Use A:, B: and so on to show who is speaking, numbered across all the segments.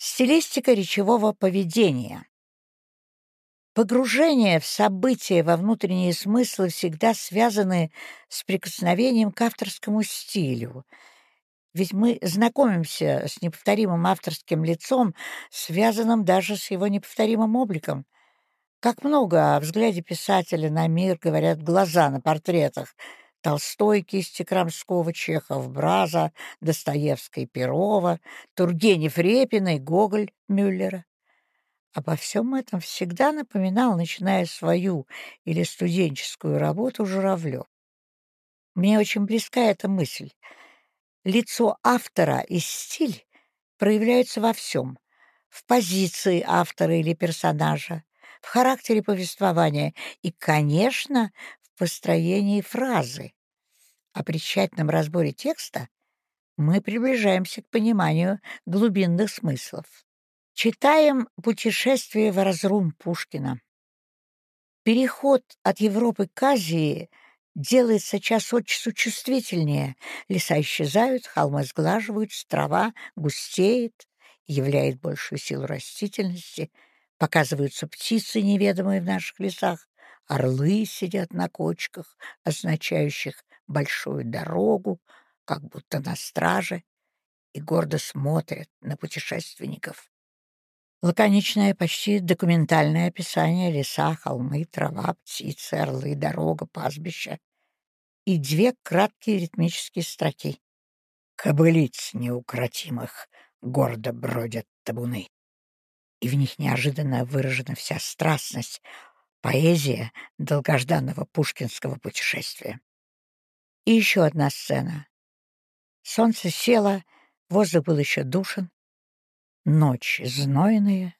A: Стилистика речевого поведения. Погружение в события во внутренние смыслы всегда связаны с прикосновением к авторскому стилю. Ведь мы знакомимся с неповторимым авторским лицом, связанным даже с его неповторимым обликом. Как много о взгляде писателя на мир говорят глаза на портретах — Толстой, кисти Крамского, Чехов, Браза, Достоевский, Перова, Тургенев, Репина и Гоголь, Мюллера. Обо всем этом всегда напоминал, начиная свою или студенческую работу, Журавлев. Мне очень близка эта мысль. Лицо автора и стиль проявляются во всем. В позиции автора или персонажа, в характере повествования и, конечно, построении фразы о при тщательном разборе текста мы приближаемся к пониманию глубинных смыслов. Читаем «Путешествие в разрум» Пушкина. Переход от Европы к Азии делается час от часу чувствительнее. Леса исчезают, холмы сглаживаются, трава густеет, являет большую силу растительности, показываются птицы, неведомые в наших лесах, орлы сидят на кочках, означающих большую дорогу, как будто на страже, и гордо смотрят на путешественников. Лаконичное, почти документальное описание леса, холмы, трава, птицы, орлы, дорога, пастбище и две краткие ритмические строки. «Кобылиц неукротимых гордо бродят табуны». И в них неожиданно выражена вся страстность, поэзия долгожданного пушкинского путешествия. И еще одна сцена. Солнце село, воздух был еще душен, ночь знойная,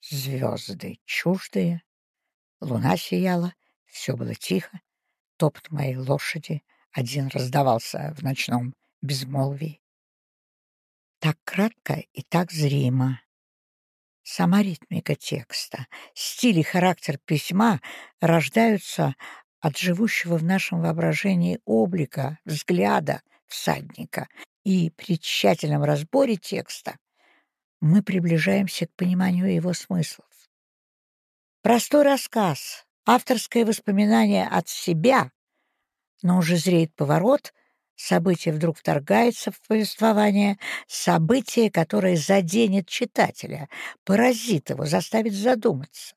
A: звезды чуждые, луна сияла, все было тихо, топот моей лошади один раздавался в ночном безмолвии. Так кратко и так зримо. Сама ритмика текста, стиль и характер письма рождаются от живущего в нашем воображении облика, взгляда всадника, и при тщательном разборе текста мы приближаемся к пониманию его смыслов. Простой рассказ, авторское воспоминание от себя, но уже зреет поворот, событие вдруг вторгается в повествование, событие, которое заденет читателя, поразит его, заставит задуматься.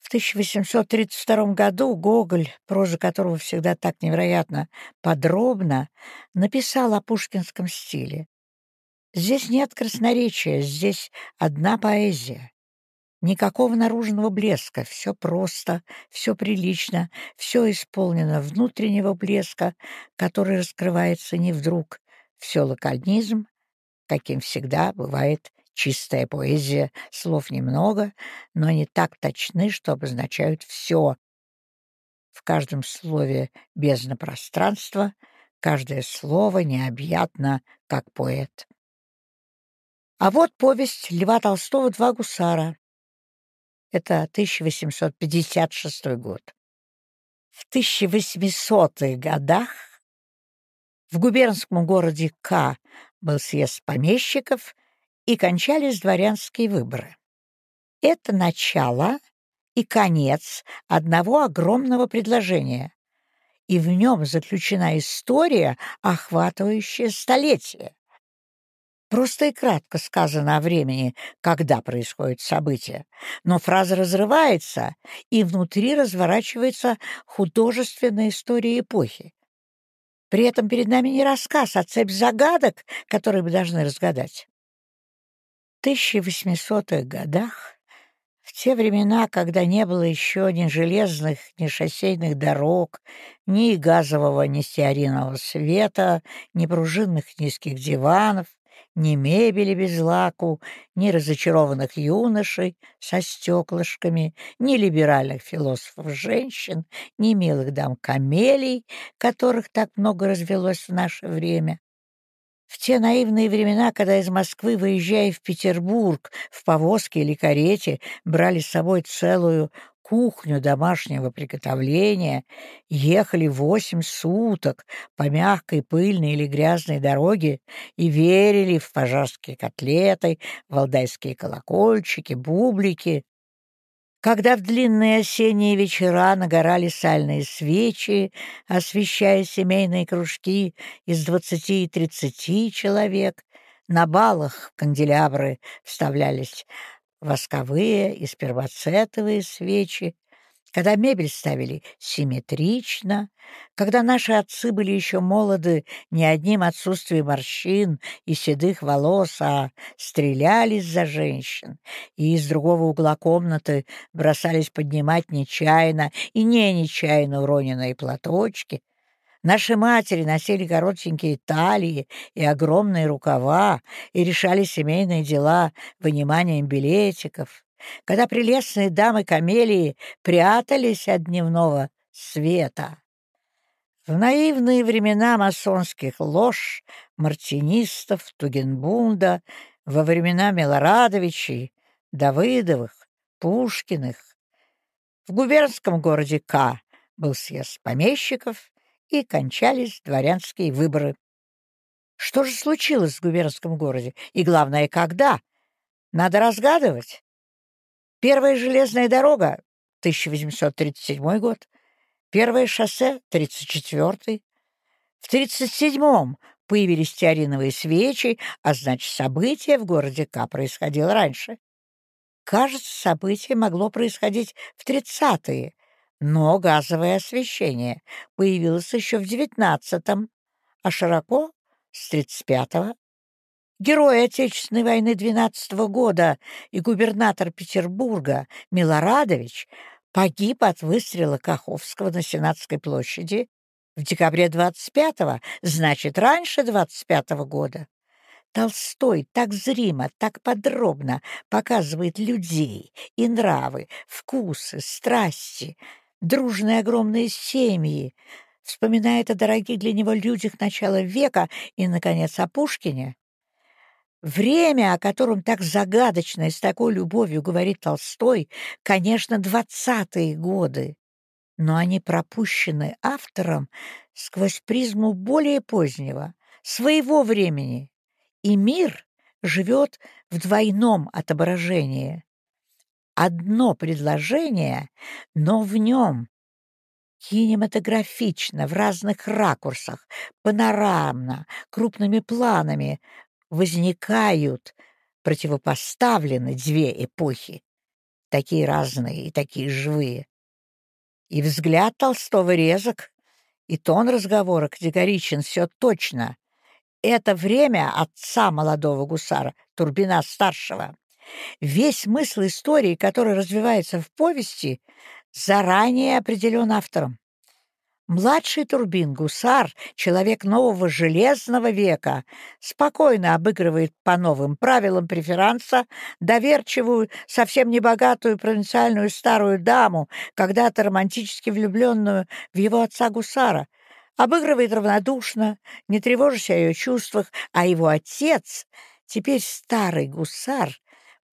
A: В 1832 году Гоголь, проза которого всегда так невероятно подробно, написал о пушкинском стиле. Здесь нет красноречия, здесь одна поэзия. Никакого наружного блеска, все просто, все прилично, все исполнено внутреннего блеска, который раскрывается не вдруг, все лаконизм, каким всегда бывает Чистая поэзия, слов немного, но они так точны, что обозначают все. В каждом слове бездна пространства, каждое слово необъятно, как поэт. А вот повесть Льва Толстого «Два гусара». Это 1856 год. В 1800-х годах в губернском городе К был съезд помещиков — и кончались дворянские выборы. Это начало и конец одного огромного предложения, и в нем заключена история, охватывающая столетия. Просто и кратко сказано о времени, когда происходит событие, но фраза разрывается, и внутри разворачивается художественная история эпохи. При этом перед нами не рассказ, а цепь загадок, которые мы должны разгадать. 1800-х годах, в те времена, когда не было еще ни железных, ни шоссейных дорог, ни газового, ни стеаринового света, ни пружинных низких диванов, ни мебели без лаку, ни разочарованных юношей со стеклышками, ни либеральных философов-женщин, ни милых дам-камелий, которых так много развелось в наше время, в те наивные времена, когда из Москвы, выезжая в Петербург, в повозке или карете, брали с собой целую кухню домашнего приготовления, ехали восемь суток по мягкой, пыльной или грязной дороге и верили в пожарские котлеты, валдайские колокольчики, бублики. Когда в длинные осенние вечера нагорали сальные свечи, освещая семейные кружки из двадцати и тридцати человек, на балах канделябры вставлялись восковые и спермацетовые свечи, когда мебель ставили симметрично, когда наши отцы были еще молоды не одним отсутствием морщин и седых волос, а стрелялись за женщин, и из другого угла комнаты бросались поднимать нечаянно и не нечаянно уроненные платочки, Наши матери носили коротенькие талии и огромные рукава и решали семейные дела выниманием билетиков. Когда прелестные дамы-камелии прятались от дневного света. В наивные времена масонских лож, мартинистов, Тугенбунда, во времена Милорадовичей, Давыдовых, Пушкиных, в губернском городе К был съезд помещиков, и кончались дворянские выборы. Что же случилось в губернском городе? И главное, когда? Надо разгадывать. Первая железная дорога — 1837 год, первое шоссе — 34 В 37-м появились теориновые свечи, а значит, событие в городе К происходило раньше. Кажется, событие могло происходить в 30-е, но газовое освещение появилось еще в девятнадцатом, а широко — с тридцать пятого. Герой Отечественной войны двенадцатого года и губернатор Петербурга Милорадович погиб от выстрела Каховского на Сенатской площади в декабре 25-го, значит, раньше 25-го года. Толстой так зримо, так подробно показывает людей и нравы, вкусы, страсти — дружные огромные семьи, вспоминает о дорогих для него людях начала века и, наконец, о Пушкине. Время, о котором так загадочно и с такой любовью говорит Толстой, конечно, двадцатые годы, но они пропущены автором сквозь призму более позднего, своего времени, и мир живет в двойном отображении одно предложение, но в нем кинематографично, в разных ракурсах, панорамно, крупными планами возникают противопоставлены две эпохи, такие разные и такие живые. И взгляд Толстого резок, и тон разговора категоричен, все точно. Это время отца молодого гусара, Турбина-старшего. Весь смысл истории, который развивается в повести, заранее определен автором. Младший Турбин, гусар, человек нового железного века, спокойно обыгрывает по новым правилам преферанса доверчивую, совсем небогатую провинциальную старую даму, когда-то романтически влюбленную в его отца гусара, обыгрывает равнодушно, не тревожась о ее чувствах, а его отец, теперь старый гусар,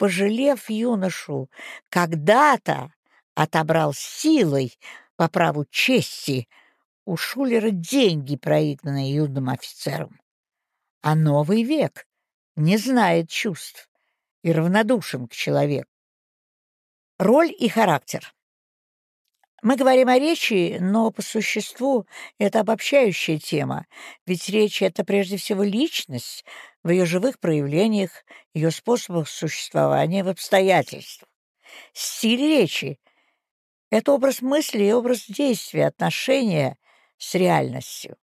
A: пожалев юношу, когда-то отобрал силой по праву чести у Шулера деньги, проигранные юным офицером. А новый век не знает чувств и равнодушен к человеку. Роль и характер. Мы говорим о речи, но по существу это обобщающая тема, ведь речь — это прежде всего личность в ее живых проявлениях, ее способах существования в обстоятельствах. Стиль речи — это образ мысли и образ действия, отношения с реальностью.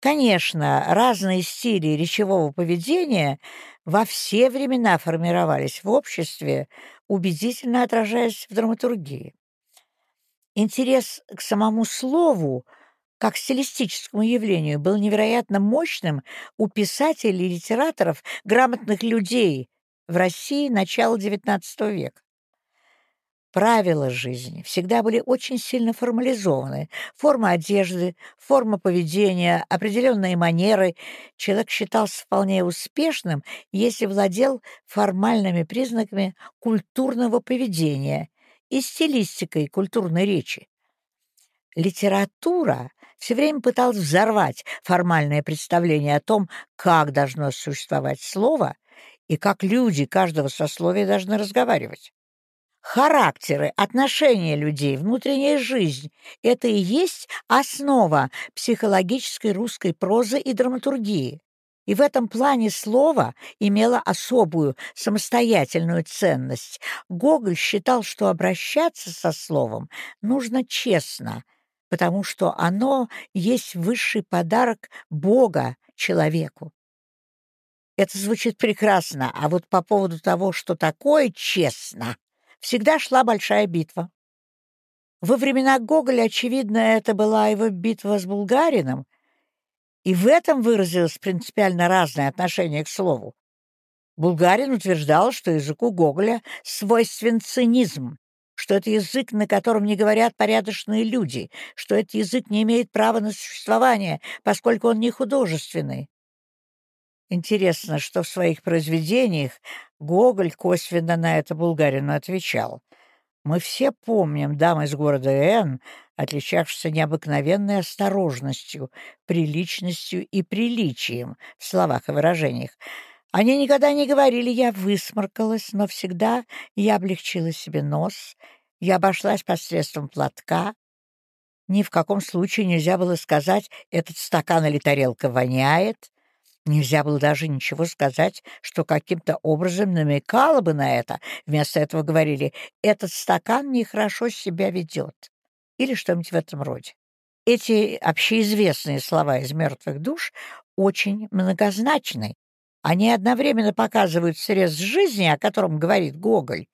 A: Конечно, разные стили речевого поведения во все времена формировались в обществе, убедительно отражаясь в драматургии. Интерес к самому слову, как стилистическому явлению, был невероятно мощным у писателей литераторов, грамотных людей в России начала XIX века. Правила жизни всегда были очень сильно формализованы. Форма одежды, форма поведения, определенные манеры. Человек считался вполне успешным, если владел формальными признаками культурного поведения и стилистикой культурной речи. Литература все время пыталась взорвать формальное представление о том, как должно существовать слово и как люди каждого сословия должны разговаривать. Характеры, отношения людей, внутренняя жизнь — это и есть основа психологической русской прозы и драматургии. И в этом плане слово имело особую самостоятельную ценность. Гоголь считал, что обращаться со словом нужно честно, потому что оно есть высший подарок Бога человеку. Это звучит прекрасно, а вот по поводу того, что такое честно, всегда шла большая битва. Во времена Гоголя, очевидно, это была его битва с Булгарином, и в этом выразилось принципиально разное отношение к слову. Булгарин утверждал, что языку Гоголя свойствен цинизм, что это язык, на котором не говорят порядочные люди, что этот язык не имеет права на существование, поскольку он не художественный. Интересно, что в своих произведениях Гоголь косвенно на это Булгарину отвечал. Мы все помним дам из города Н, отличавшихся необыкновенной осторожностью, приличностью и приличием в словах и выражениях. Они никогда не говорили «я высморкалась», но всегда я облегчила себе нос, я обошлась посредством платка. Ни в каком случае нельзя было сказать «этот стакан или тарелка воняет», Нельзя было даже ничего сказать, что каким-то образом намекало бы на это. Вместо этого говорили «этот стакан нехорошо себя ведет» или что-нибудь в этом роде. Эти общеизвестные слова из «Мертвых душ» очень многозначны. Они одновременно показывают срез жизни, о котором говорит Гоголь,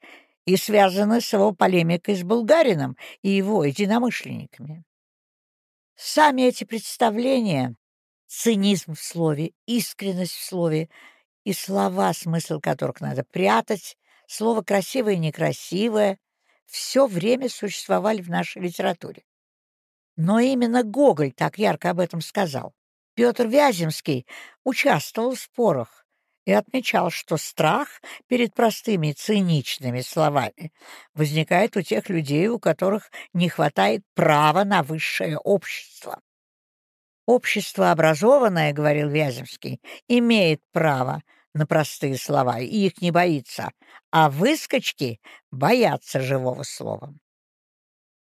A: и связаны с его полемикой с Булгарином и его единомышленниками. Сами эти представления цинизм в слове, искренность в слове и слова, смысл которых надо прятать, слово красивое и некрасивое, все время существовали в нашей литературе. Но именно Гоголь так ярко об этом сказал. Петр Вяземский участвовал в спорах и отмечал, что страх перед простыми циничными словами возникает у тех людей, у которых не хватает права на высшее общество. Общество образованное, — говорил Вяземский, — имеет право на простые слова и их не боится, а выскочки боятся живого слова.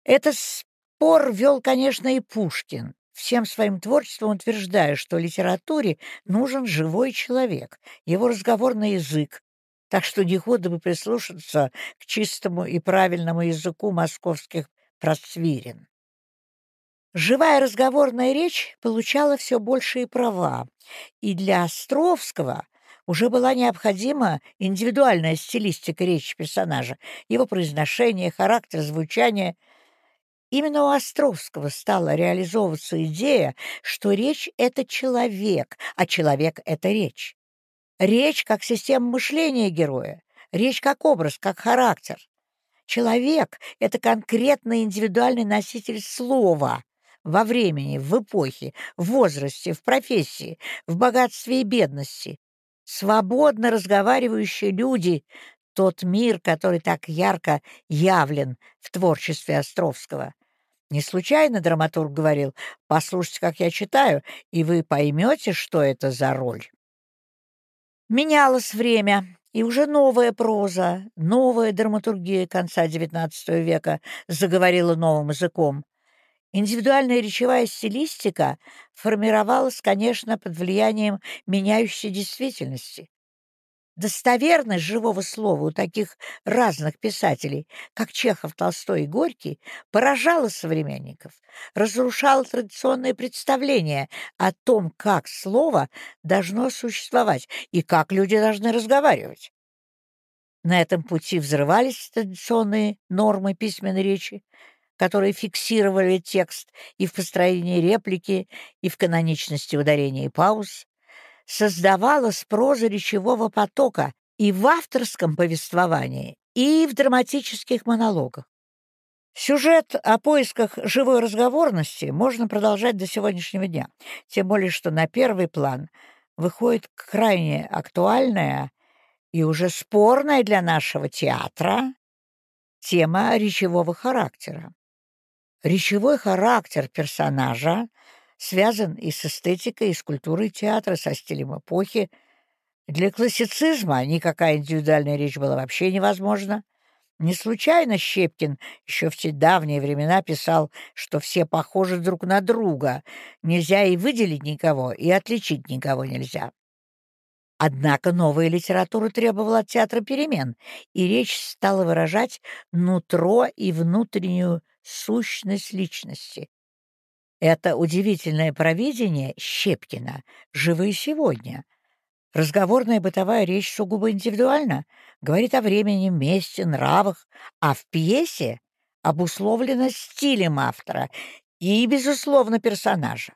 A: Этот спор вел, конечно, и Пушкин, всем своим творчеством утверждая, что литературе нужен живой человек, его разговорный язык, так что не худо бы прислушаться к чистому и правильному языку московских просвирен. Живая разговорная речь получала все большие права, и для Островского уже была необходима индивидуальная стилистика речи персонажа, его произношение, характер, звучание. Именно у Островского стала реализовываться идея, что речь — это человек, а человек — это речь. Речь как система мышления героя, речь как образ, как характер. Человек — это конкретный индивидуальный носитель слова, во времени, в эпохе, в возрасте, в профессии, в богатстве и бедности. Свободно разговаривающие люди — тот мир, который так ярко явлен в творчестве Островского. Не случайно драматург говорил «Послушайте, как я читаю, и вы поймете, что это за роль». Менялось время, и уже новая проза, новая драматургия конца XIX века заговорила новым языком. Индивидуальная речевая стилистика формировалась, конечно, под влиянием меняющейся действительности. Достоверность живого слова у таких разных писателей, как Чехов, Толстой и Горький, поражала современников, разрушала традиционные представления о том, как слово должно существовать и как люди должны разговаривать. На этом пути взрывались традиционные нормы письменной речи, которые фиксировали текст и в построении реплики, и в каноничности ударения и пауз, создавалась проза речевого потока и в авторском повествовании, и в драматических монологах. Сюжет о поисках живой разговорности можно продолжать до сегодняшнего дня, тем более что на первый план выходит крайне актуальная и уже спорная для нашего театра тема речевого характера. Речевой характер персонажа связан и с эстетикой, и с культурой театра, со стилем эпохи. Для классицизма никакая индивидуальная речь была вообще невозможна. Не случайно Щепкин еще в те давние времена писал, что все похожи друг на друга, нельзя и выделить никого, и отличить никого нельзя. Однако новая литература требовала от театра перемен, и речь стала выражать нутро и внутреннюю сущность личности. Это удивительное провидение Щепкина живо и сегодня. Разговорная бытовая речь сугубо индивидуальна, говорит о времени, месте, нравах, а в пьесе обусловлена стилем автора и, безусловно, персонажа.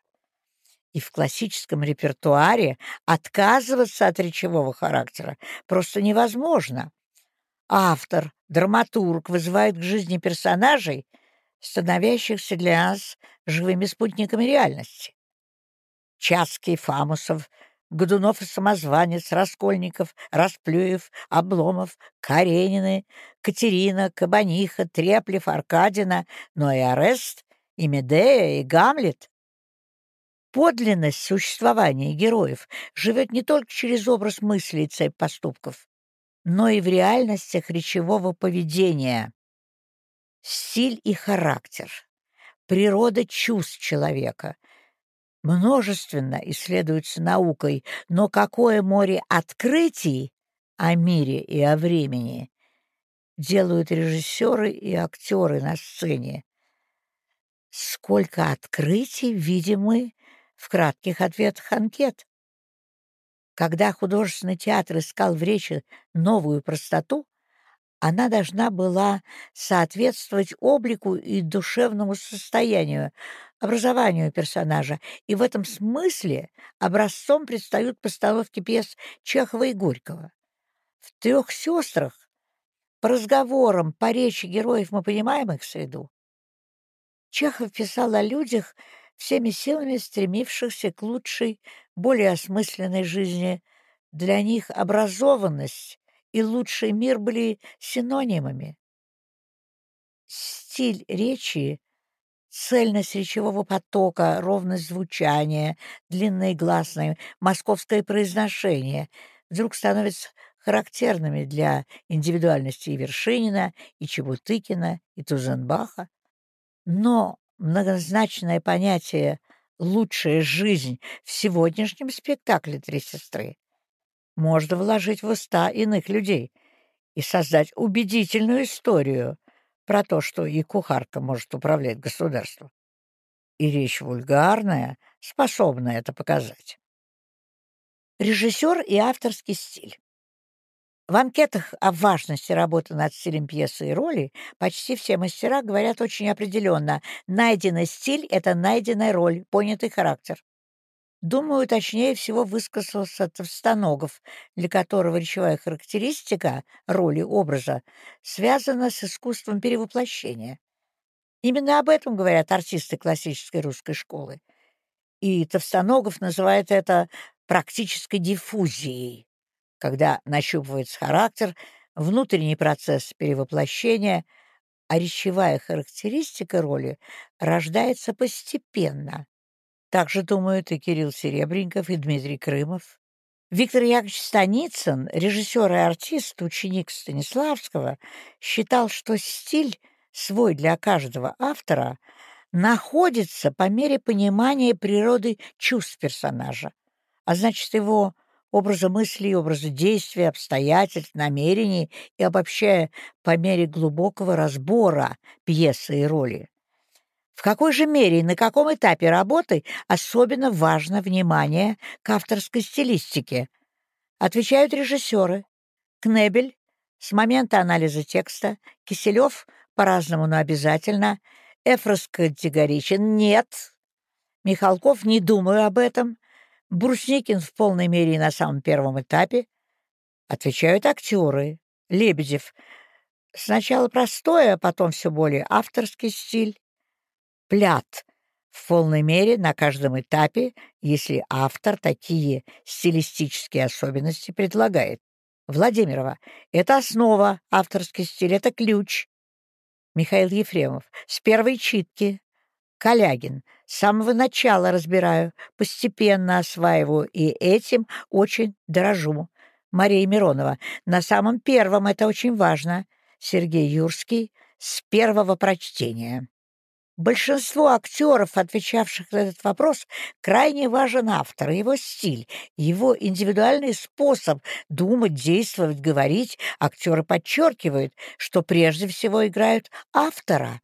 A: И в классическом репертуаре отказываться от речевого характера просто невозможно. Автор, драматург вызывает к жизни персонажей, становящихся для нас живыми спутниками реальности. Чацкий, Фамусов, Годунов и Самозванец, Раскольников, Расплюев, Обломов, Каренины, Катерина, Кабаниха, Треплев, Аркадина, но и Арест, и Медея, и Гамлет Подлинность существования героев живет не только через образ мыслей и цепь поступков, но и в реальностях речевого поведения. Стиль и характер, природа чувств человека множественно исследуются наукой, но какое море открытий о мире и о времени делают режиссеры и актеры на сцене. Сколько открытий видим мы в кратких ответах анкет. Когда художественный театр искал в речи новую простоту, она должна была соответствовать облику и душевному состоянию, образованию персонажа, и в этом смысле образцом предстают постановки пьес Чехова и Горького. В «Трех сестрах» по разговорам, по речи героев мы понимаем их среду. Чехов писал о людях, всеми силами стремившихся к лучшей, более осмысленной жизни. Для них образованность и лучший мир были синонимами. Стиль речи, цельность речевого потока, ровность звучания, длинные гласные, московское произношение вдруг становятся характерными для индивидуальности и Вершинина, и Чебутыкина, и Тузенбаха. Но многозначное понятие «лучшая жизнь» в сегодняшнем спектакле «Три сестры» можно вложить в уста иных людей и создать убедительную историю про то, что и кухарка может управлять государством. И речь вульгарная, способна это показать. Режиссер и авторский стиль. В анкетах о важности работы над стилем пьесы и роли почти все мастера говорят очень определенно «найденный стиль — это найденная роль, понятый характер». Думаю, точнее всего высказался Товстоногов, для которого речевая характеристика роли образа связана с искусством перевоплощения. Именно об этом говорят артисты классической русской школы. И Товстоногов называет это практической диффузией когда нащупывается характер, внутренний процесс перевоплощения, а речевая характеристика роли рождается постепенно. Так же думают и Кирилл Серебренников, и Дмитрий Крымов. Виктор Яковлевич Станицын, режиссер и артист, ученик Станиславского, считал, что стиль, свой для каждого автора, находится по мере понимания природы чувств персонажа, а значит, его образа мыслей, образа действия, обстоятельств, намерений и обобщая по мере глубокого разбора пьесы и роли. В какой же мере и на каком этапе работы особенно важно внимание к авторской стилистике? Отвечают режиссеры. Кнебель с момента анализа текста, Киселев по-разному, но обязательно, Эфрос категоричен «нет», Михалков «не думаю об этом», Брусникин в полной мере и на самом первом этапе. Отвечают актеры. Лебедев. Сначала простое, а потом все более авторский стиль. Плят. В полной мере на каждом этапе, если автор такие стилистические особенности предлагает. Владимирова. Это основа, авторский стиль, это ключ. Михаил Ефремов. С первой читки. Калягин. С самого начала разбираю, постепенно осваиваю, и этим очень дорожу. Мария Миронова. На самом первом это очень важно. Сергей Юрский. С первого прочтения. Большинству актеров, отвечавших на этот вопрос, крайне важен автор, его стиль, его индивидуальный способ думать, действовать, говорить. Актеры подчеркивают, что прежде всего играют автора,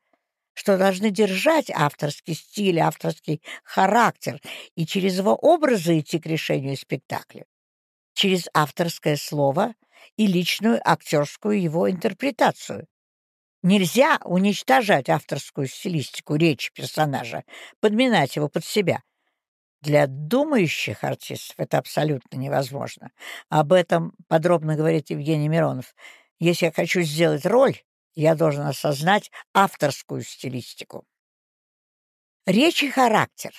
A: что должны держать авторский стиль, авторский характер и через его образы идти к решению спектакля, через авторское слово и личную актерскую его интерпретацию. Нельзя уничтожать авторскую стилистику речи персонажа, подминать его под себя. Для думающих артистов это абсолютно невозможно. Об этом подробно говорит Евгений Миронов. Если я хочу сделать роль, я должен осознать авторскую стилистику. Речь и характер.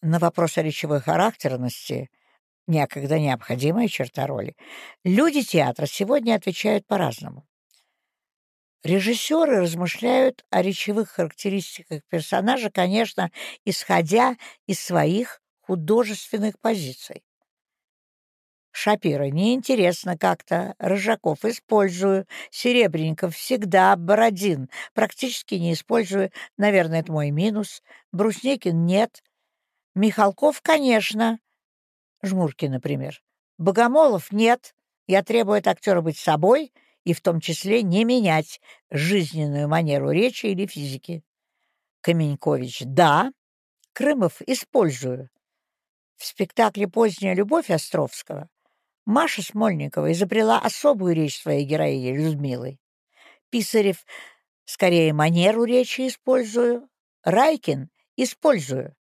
A: На вопрос о речевой характерности, некогда необходимая черта роли, люди театра сегодня отвечают по-разному. Режиссеры размышляют о речевых характеристиках персонажа, конечно, исходя из своих художественных позиций. Шапира неинтересно как-то, Рыжаков использую, Серебренников всегда, Бородин. Практически не использую, наверное, это мой минус, Брусникин нет, Михалков, конечно, Жмурки, например, Богомолов нет, я требую от актера быть собой — и в том числе не менять жизненную манеру речи или физики. Каменькович — да, Крымов — использую. В спектакле «Поздняя любовь» Островского Маша Смольникова изобрела особую речь своей героини Людмилы. Писарев — скорее манеру речи использую, Райкин — использую.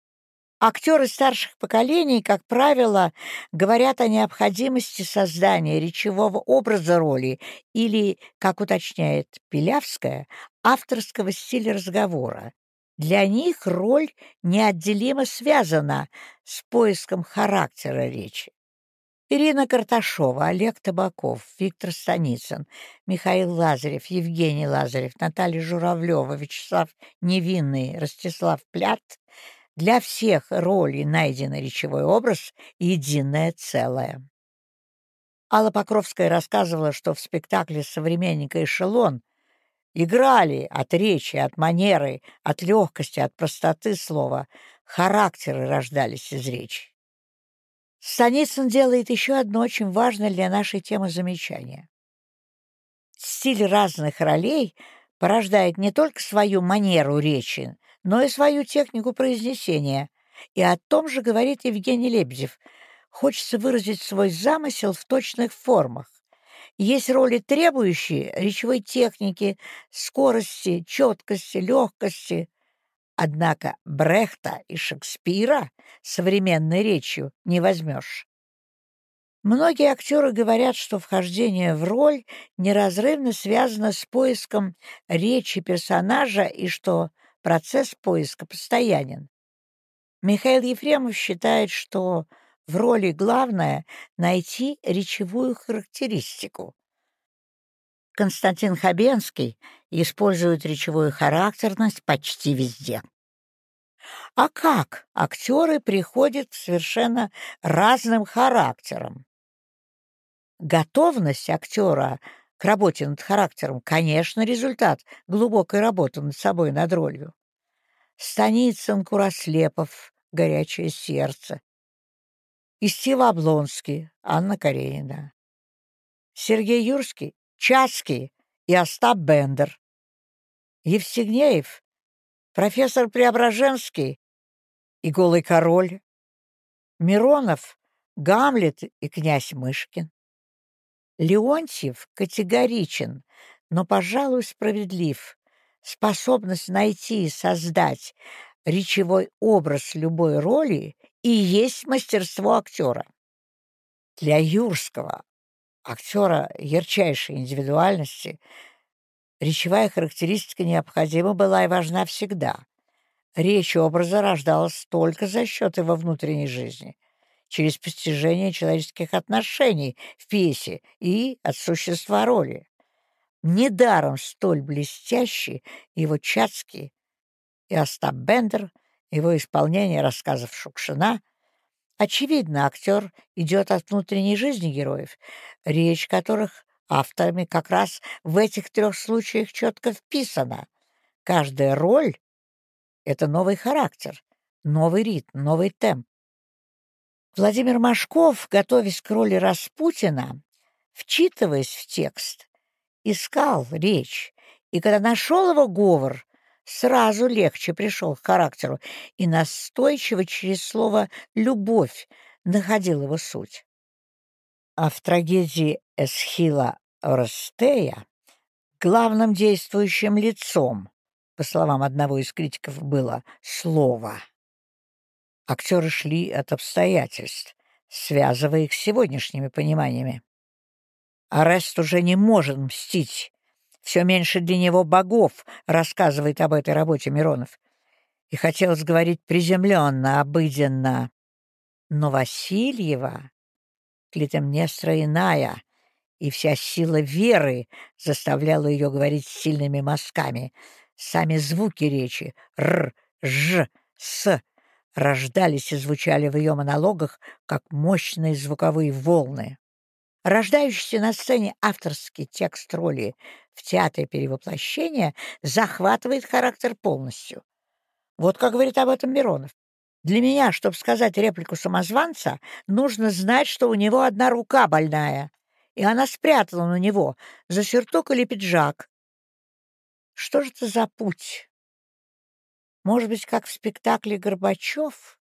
A: Актеры старших поколений, как правило, говорят о необходимости создания речевого образа роли или, как уточняет Пилявская, авторского стиля разговора. Для них роль неотделимо связана с поиском характера речи. Ирина Карташова, Олег Табаков, Виктор Станицын, Михаил Лазарев, Евгений Лазарев, Наталья Журавлева, Вячеслав Невинный, Ростислав Плят — для всех ролей найденный речевой образ — единое целое. Алла Покровская рассказывала, что в спектакле современника «Эшелон» играли от речи, от манеры, от легкости, от простоты слова, характеры рождались из речи. Станицын делает еще одно очень важное для нашей темы замечание. Стиль разных ролей порождает не только свою манеру речи, но и свою технику произнесения. И о том же говорит Евгений Лебедев. Хочется выразить свой замысел в точных формах. Есть роли, требующие речевой техники, скорости, четкости, легкости. Однако Брехта и Шекспира современной речью не возьмешь. Многие актеры говорят, что вхождение в роль неразрывно связано с поиском речи персонажа и что Процесс поиска постоянен. Михаил Ефремов считает, что в роли главное — найти речевую характеристику. Константин Хабенский использует речевую характерность почти везде. А как актеры приходят к совершенно разным характерам? Готовность актера к работе над характером, конечно, результат глубокой работы над собой, над ролью. Станицын Курослепов «Горячее сердце», Истива Облонский, Анна Каренина, Сергей Юрский, Чацкий и Остап Бендер, Евсигнеев, профессор Преображенский и Голый король, Миронов, Гамлет и князь Мышкин. Леонтьев категоричен, но, пожалуй, справедлив. Способность найти и создать речевой образ любой роли и есть мастерство актера. Для Юрского, актера ярчайшей индивидуальности, речевая характеристика необходима была и важна всегда. Речь образа рождалась только за счет его внутренней жизни — через постижение человеческих отношений в пьесе и от существа роли. Недаром столь блестящий его Чацкий и Остап Бендер, его исполнение рассказов Шукшина. Очевидно, актер идет от внутренней жизни героев, речь которых авторами как раз в этих трех случаях четко вписана. Каждая роль — это новый характер, новый ритм, новый темп. Владимир Машков, готовясь к роли Распутина, вчитываясь в текст, искал речь, и когда нашел его говор, сразу легче пришел к характеру и настойчиво через слово «любовь» находил его суть. А в трагедии Эсхила Орстея главным действующим лицом, по словам одного из критиков, было слово. Актеры шли от обстоятельств, связывая их с сегодняшними пониманиями. Арест уже не может мстить. Все меньше для него богов, рассказывает об этой работе Миронов. И хотелось говорить приземленно, обыденно. Но Васильева, Клитемнестра иная, и вся сила веры заставляла ее говорить сильными мазками. Сами звуки речи «р», «ж», «с» рождались и звучали в ее монологах, как мощные звуковые волны. Рождающийся на сцене авторский текст роли в театре перевоплощения захватывает характер полностью. Вот как говорит об этом Миронов. Для меня, чтобы сказать реплику самозванца, нужно знать, что у него одна рука больная, и она спрятана у него за сюртук или пиджак. Что же это за путь? Может быть, как в спектакле «Горбачев»?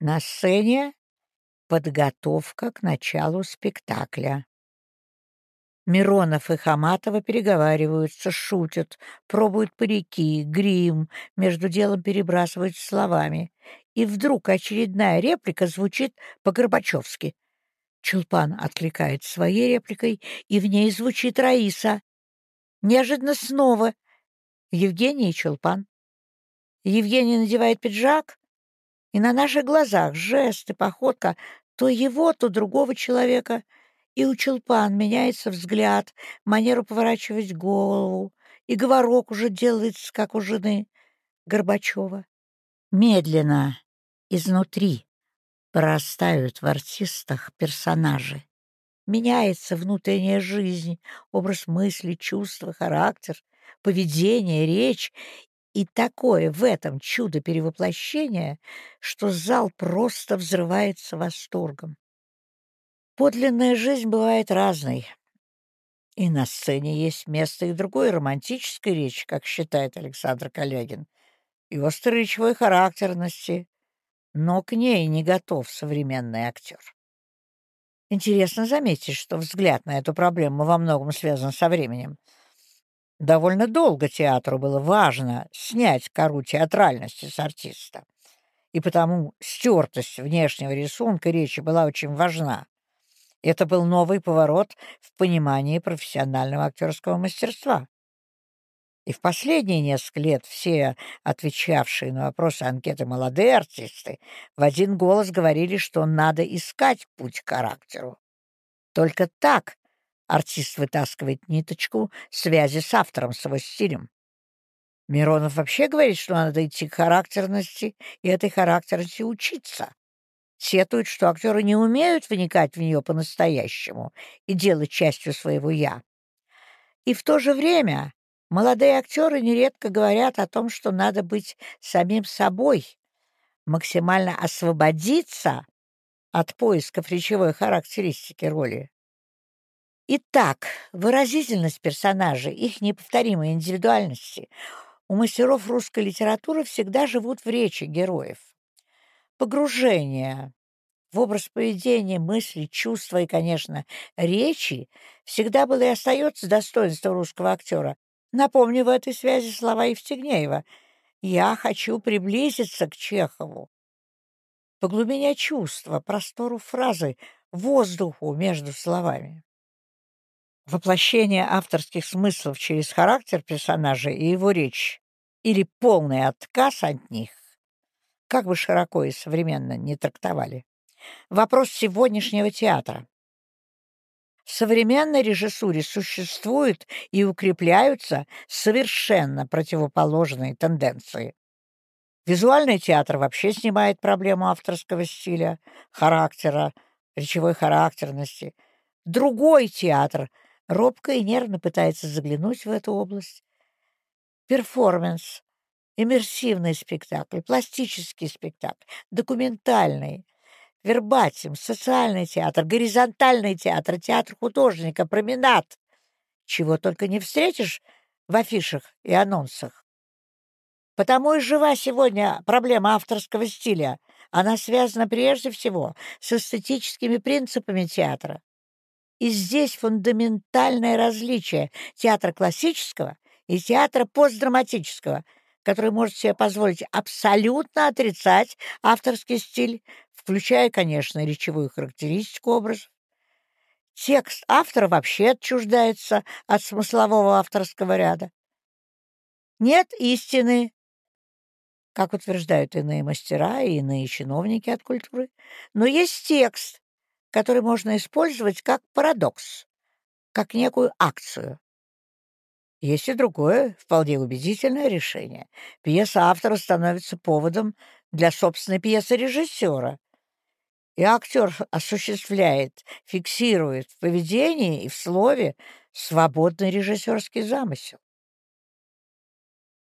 A: На сцене Подготовка к началу спектакля. Миронов и Хаматова переговариваются, шутят, пробуют парики, грим, между делом перебрасывают словами. И вдруг очередная реплика звучит по-горбачевски. Чулпан откликает своей репликой, и в ней звучит Раиса. Неожиданно снова Евгений и Чулпан. Евгений надевает пиджак, и на наших глазах жесты, походка то его, то другого человека. И у Чулпан меняется взгляд, манеру поворачивать голову, и говорок уже делается, как у жены Горбачева. Медленно, изнутри, прорастают в артистах персонажи. Меняется внутренняя жизнь, образ мысли, чувства, характер, поведение, речь, и такое в этом чудо перевоплощения, что зал просто взрывается восторгом. Подлинная жизнь бывает разной. И на сцене есть место и другой романтической речи, как считает Александр Калягин, и острой речевой характерности, но к ней не готов современный актер. Интересно заметить, что взгляд на эту проблему во многом связан со временем — Довольно долго театру было важно снять кору театральности с артиста, и потому стертость внешнего рисунка речи была очень важна. Это был новый поворот в понимании профессионального актерского мастерства. И в последние несколько лет все отвечавшие на вопросы анкеты молодые артисты в один голос говорили, что надо искать путь к характеру. Только так Артист вытаскивает ниточку связи с автором, с его стилем. Миронов вообще говорит, что надо идти к характерности и этой характерности учиться. Сетует, что актеры не умеют вникать в нее по-настоящему и делать частью своего «я». И в то же время молодые актеры нередко говорят о том, что надо быть самим собой, максимально освободиться от поисков речевой характеристики роли. Итак, выразительность персонажей, их неповторимой индивидуальности у мастеров русской литературы всегда живут в речи героев. Погружение в образ поведения, мысли, чувства и, конечно, речи всегда было и остается достоинством русского актера. Напомню в этой связи слова Евстигнеева «Я хочу приблизиться к Чехову». По глубине чувства, простору фразы, воздуху между словами. Воплощение авторских смыслов через характер персонажа и его речь или полный отказ от них, как бы широко и современно не трактовали, вопрос сегодняшнего театра. В современной режиссуре существуют и укрепляются совершенно противоположные тенденции. Визуальный театр вообще снимает проблему авторского стиля, характера, речевой характерности. Другой театр робко и нервно пытается заглянуть в эту область. Перформанс, иммерсивный спектакль, пластический спектакль, документальный, вербатим, социальный театр, горизонтальный театр, театр художника, променад. Чего только не встретишь в афишах и анонсах. Потому и жива сегодня проблема авторского стиля. Она связана прежде всего с эстетическими принципами театра. И здесь фундаментальное различие театра классического и театра постдраматического, который может себе позволить абсолютно отрицать авторский стиль, включая, конечно, речевую характеристику образов. Текст автора вообще отчуждается от смыслового авторского ряда. Нет истины, как утверждают иные мастера и иные чиновники от культуры, но есть текст, который можно использовать как парадокс, как некую акцию. Есть и другое, вполне убедительное решение. Пьеса автора становится поводом для собственной пьесы режиссера. И актер осуществляет, фиксирует в поведении и в слове свободный режиссерский замысел.